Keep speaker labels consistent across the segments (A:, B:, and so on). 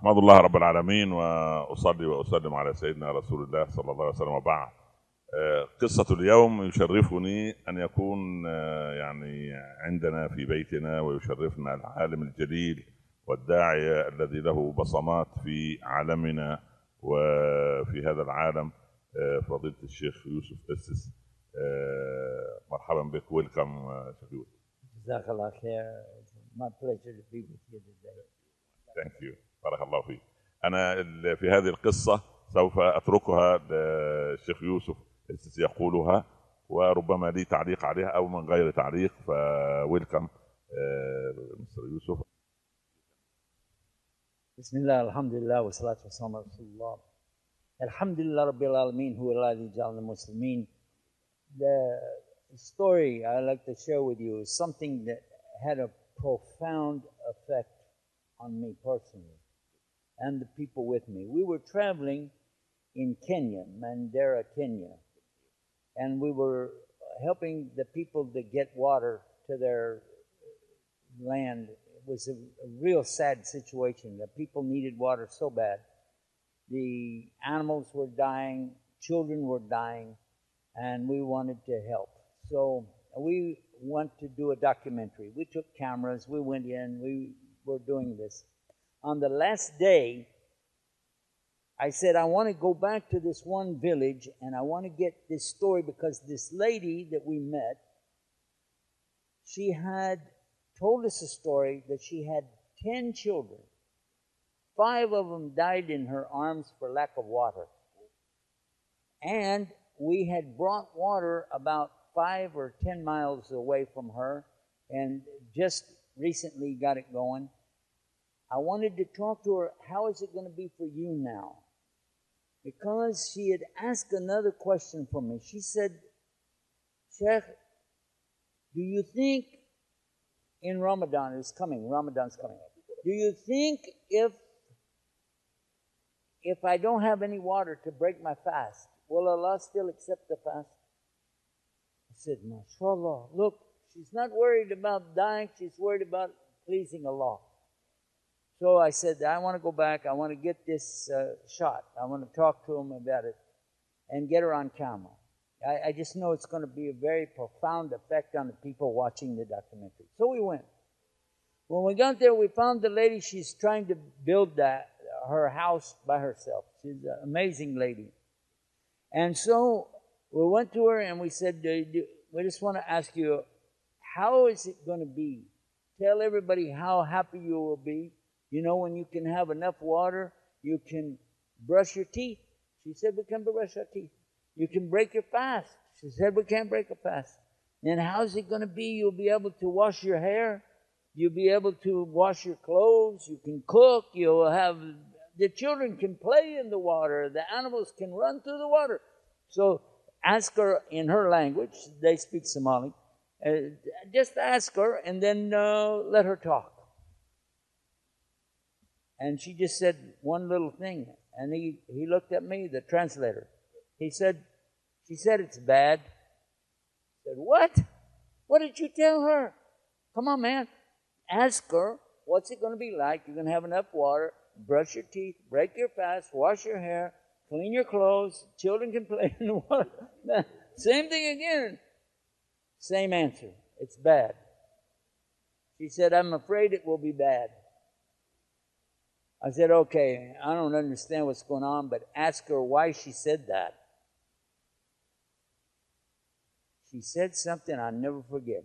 A: أحمد الله رب العالمين وأصلي وأسلم على سيدنا رسول الله صلى الله عليه وسلم وبعد آه، قصة اليوم يشرفني أن يكون آه، يعني عندنا في بيتنا ويشرفنا العالم الجليل والداعية الذي له بصمات في عالمنا وفي هذا العالم آه، فضيلة الشيخ يوسف أسس مرحبا بك ويلكم شيخ يوسف
B: جزاك الله خير. My pleasure to be with you today.
A: Thank you بارك الله فيك أنا في هذه القصة سوف أتركها للشيخ يوسف يقولها وربما لي تعليق عليها أو من غير تعليق ف welcome Mister يوسف
B: بسم الله الحمد لله والصلاة والسلام على رسول الله. الحمد لله رب العالمين هو الذي جعل المسلمين. The story I like to share with you is something that had a profound effect on me personally and the people with me. We were traveling in Kenya, Mandera, Kenya, and we were helping the people to get water to their land. It was a, a real sad situation. The people needed water so bad. The animals were dying, children were dying, and we wanted to help. So we went to do a documentary. We took cameras, we went in, we were doing this. On the last day, I said, I want to go back to this one village and I want to get this story because this lady that we met, she had told us a story that she had 10 children. Five of them died in her arms for lack of water. And we had brought water about five or 10 miles away from her and just recently got it going. I wanted to talk to her, how is it going to be for you now? Because she had asked another question for me. She said, Sheikh, do you think in Ramadan is coming, Ramadan's coming. Do you think if if I don't have any water to break my fast, will Allah still accept the fast? I said, MashaAllah, look, she's not worried about dying, she's worried about pleasing Allah. So I said, I want to go back, I want to get this uh, shot, I want to talk to him about it and get her on camera. I, I just know it's going to be a very profound effect on the people watching the documentary. So we went. When we got there, we found the lady, she's trying to build that, her house by herself. She's an amazing lady. And so we went to her and we said, "Do- do- We just want to ask you, how is it going to be? Tell everybody how happy you will be. You know, when you can have enough water, you can brush your teeth. She said, We can brush our teeth. You can break your fast. She said, We can't break a fast. And how's it going to be? You'll be able to wash your hair. You'll be able to wash your clothes. You can cook. You'll have, the children can play in the water. The animals can run through the water. So ask her in her language. They speak Somali. Uh, just ask her and then uh, let her talk. And she just said one little thing. And he, he looked at me, the translator. He said, She said it's bad. I said, What? What did you tell her? Come on, man. Ask her, what's it going to be like? You're going to have enough water, brush your teeth, break your fast, wash your hair, clean your clothes. Children can play in the water. Same thing again. Same answer. It's bad. She said, I'm afraid it will be bad. I said, okay, I don't understand what's going on, but ask her why she said that. She said something I'll never forget.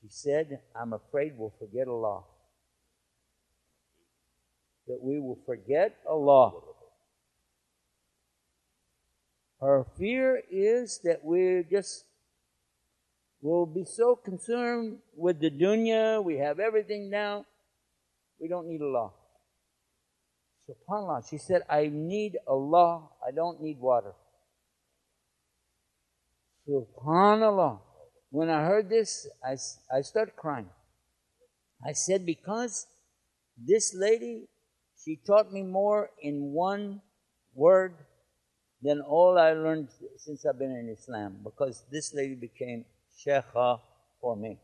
B: She said, I'm afraid we'll forget Allah. That we will forget Allah. Her fear is that we just will be so concerned with the dunya, we have everything now, we don't need Allah. SubhanAllah, she said, I need Allah, I don't need water. Subhanallah. When I heard this, I, I started crying. I said, because this lady, she taught me more in one word than all I learned since I've been in Islam, because this lady became Sheikha for me.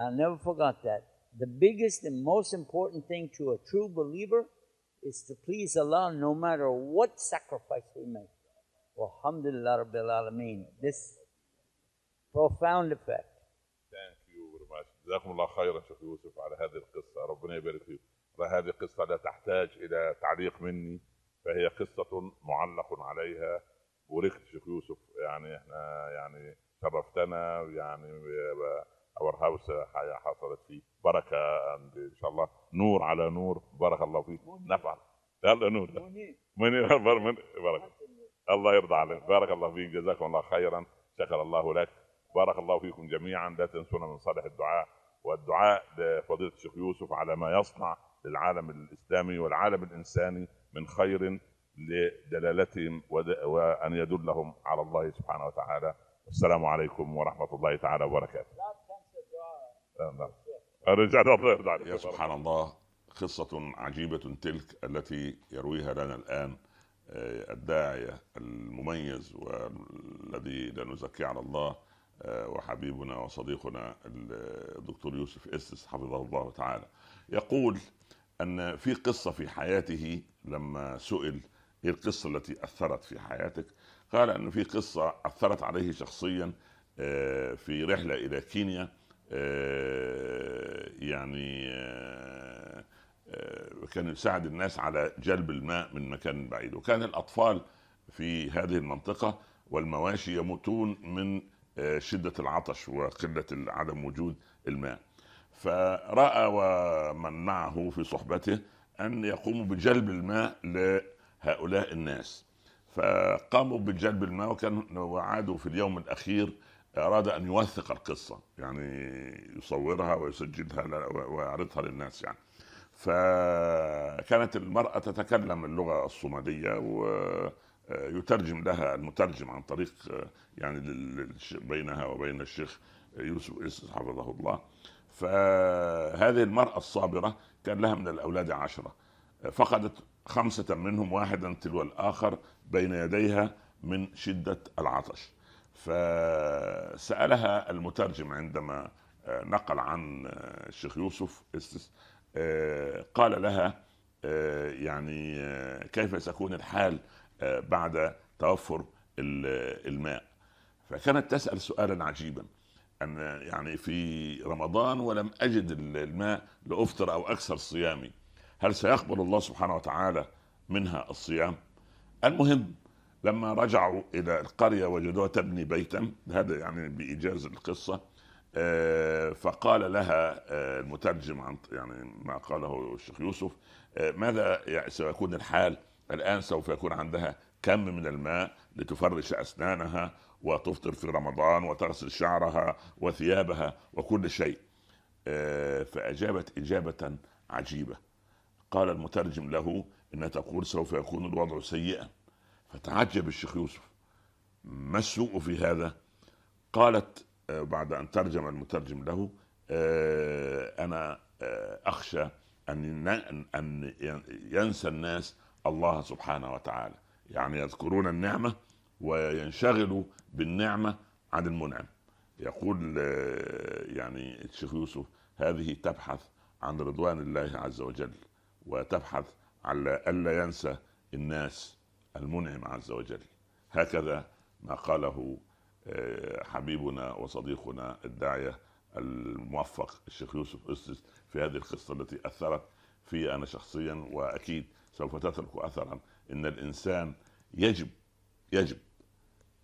B: I never forgot that the biggest and most important thing to a true believer is to please Allah no matter what sacrifice we make. Alhamdulillah Rabbil Alameen. This profound effect.
A: ثانك يو فيري ماتش جزاكم الله خيرا شيخ يوسف على هذه القصه ربنا يبارك فيك هذه قصه لا تحتاج الى تعليق مني فهي قصه معلق عليها بوركت شيخ يوسف يعني احنا يعني شرفتنا يعني اور هاوس حصلت فيه. بركة إن شاء الله نور على نور. بارك الله فيك. نفع يلا نور. منير من بارك الله يرضى عليك. بارك الله فيك. جزاكم الله خيرا. شكر الله لك. بارك الله فيكم جميعا. لا تنسونا من صالح الدعاء. والدعاء لفضيلة الشيخ يوسف على ما يصنع للعالم الإسلامي والعالم الإنساني من خير لدلالتهم وأن يدلهم على الله سبحانه وتعالى. والسلام عليكم ورحمة الله تعالى وبركاته. الرجال الله يرضى
C: يا سبحان الله قصة عجيبة تلك التي يرويها لنا الآن آه، الداعية المميز والذي لا نزكي على الله آه، وحبيبنا وصديقنا الدكتور يوسف اسس حفظه الله تعالى. يقول أن في قصة في حياته لما سئل إيه القصة التي أثرت في حياتك؟ قال أن في قصة أثرت عليه شخصيا آه، في رحلة إلى كينيا يعني كان يساعد الناس على جلب الماء من مكان بعيد. وكان الأطفال في هذه المنطقة والمواشي يموتون من آه، شدة العطش وقلة عدم وجود الماء. فرأى ومن معه في صحبته أن يقوموا بجلب الماء لهؤلاء الناس. فقاموا بجلب الماء وكان وعادوا في اليوم الأخير أراد أن يوثق القصة يعني يصورها ويسجلها ويعرضها للناس يعني. فكانت المرأة تتكلم اللغة الصومالية و يترجم لها المترجم عن طريق يعني بينها وبين الشيخ يوسف حفظه الله. فهذه المرأة الصابرة كان لها من الأولاد عشرة. فقدت خمسة منهم واحدا تلو الآخر بين يديها من شدة العطش. فسألها المترجم عندما نقل عن الشيخ يوسف قال لها يعني كيف سيكون الحال آه، بعد توفر الماء؟ فكانت تسأل سؤالا عجيبا أن يعني في رمضان ولم أجد الماء لأفطر أو أكثر صيامي هل سيقبل الله سبحانه وتعالى منها الصيام؟ المهم لما رجعوا إلى القرية وجدوها تبني بيتا هذا يعني بإيجاز القصة آه، فقال لها آه، المترجم عن يعني ما قاله الشيخ يوسف ماذا سيكون الحال؟ الآن سوف يكون عندها كم من الماء لتفرش أسنانها وتفطر في رمضان وتغسل شعرها وثيابها وكل شيء. آه، فأجابت إجابة عجيبة. قال المترجم له إنها تقول سوف يكون الوضع سيئا. فتعجب الشيخ يوسف. ما السوء في هذا؟ قالت آه، بعد أن ترجم المترجم له آه، أنا أخشى أن أن ينسى الناس الله سبحانه وتعالى. يعني يذكرون النعمة وينشغلوا بالنعمة عن المنعم. يقول آه، يعني الشيخ يوسف هذه تبحث عن رضوان الله عز وجل وتبحث على ألا ينسى الناس المنعم عز وجل. هكذا ما قاله آه، حبيبنا وصديقنا الداعية الموفق الشيخ يوسف اسس في هذه القصة التي أثرت في أنا شخصيا وأكيد سوف تترك اثرا. إن الإنسان يجب يجب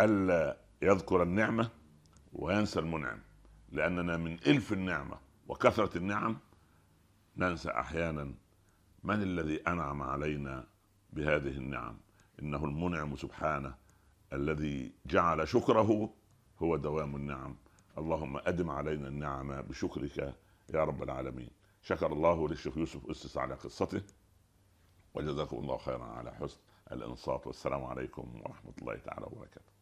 C: ألا يذكر النعمة وينسى المنعم لأننا من إلف النعمة وكثرة النعم ننسى أحيانا من الذي أنعم علينا بهذه النعم. إنه المنعم سبحانه الذي جعل شكره هو دوام النعم. اللهم أدم علينا النعم بشكرك يا رب العالمين. شكر الله للشيخ يوسف اسس على قصته. وجزاكم الله خيرا على حسن الإنصات. والسلام عليكم ورحمة الله تعالى وبركاته.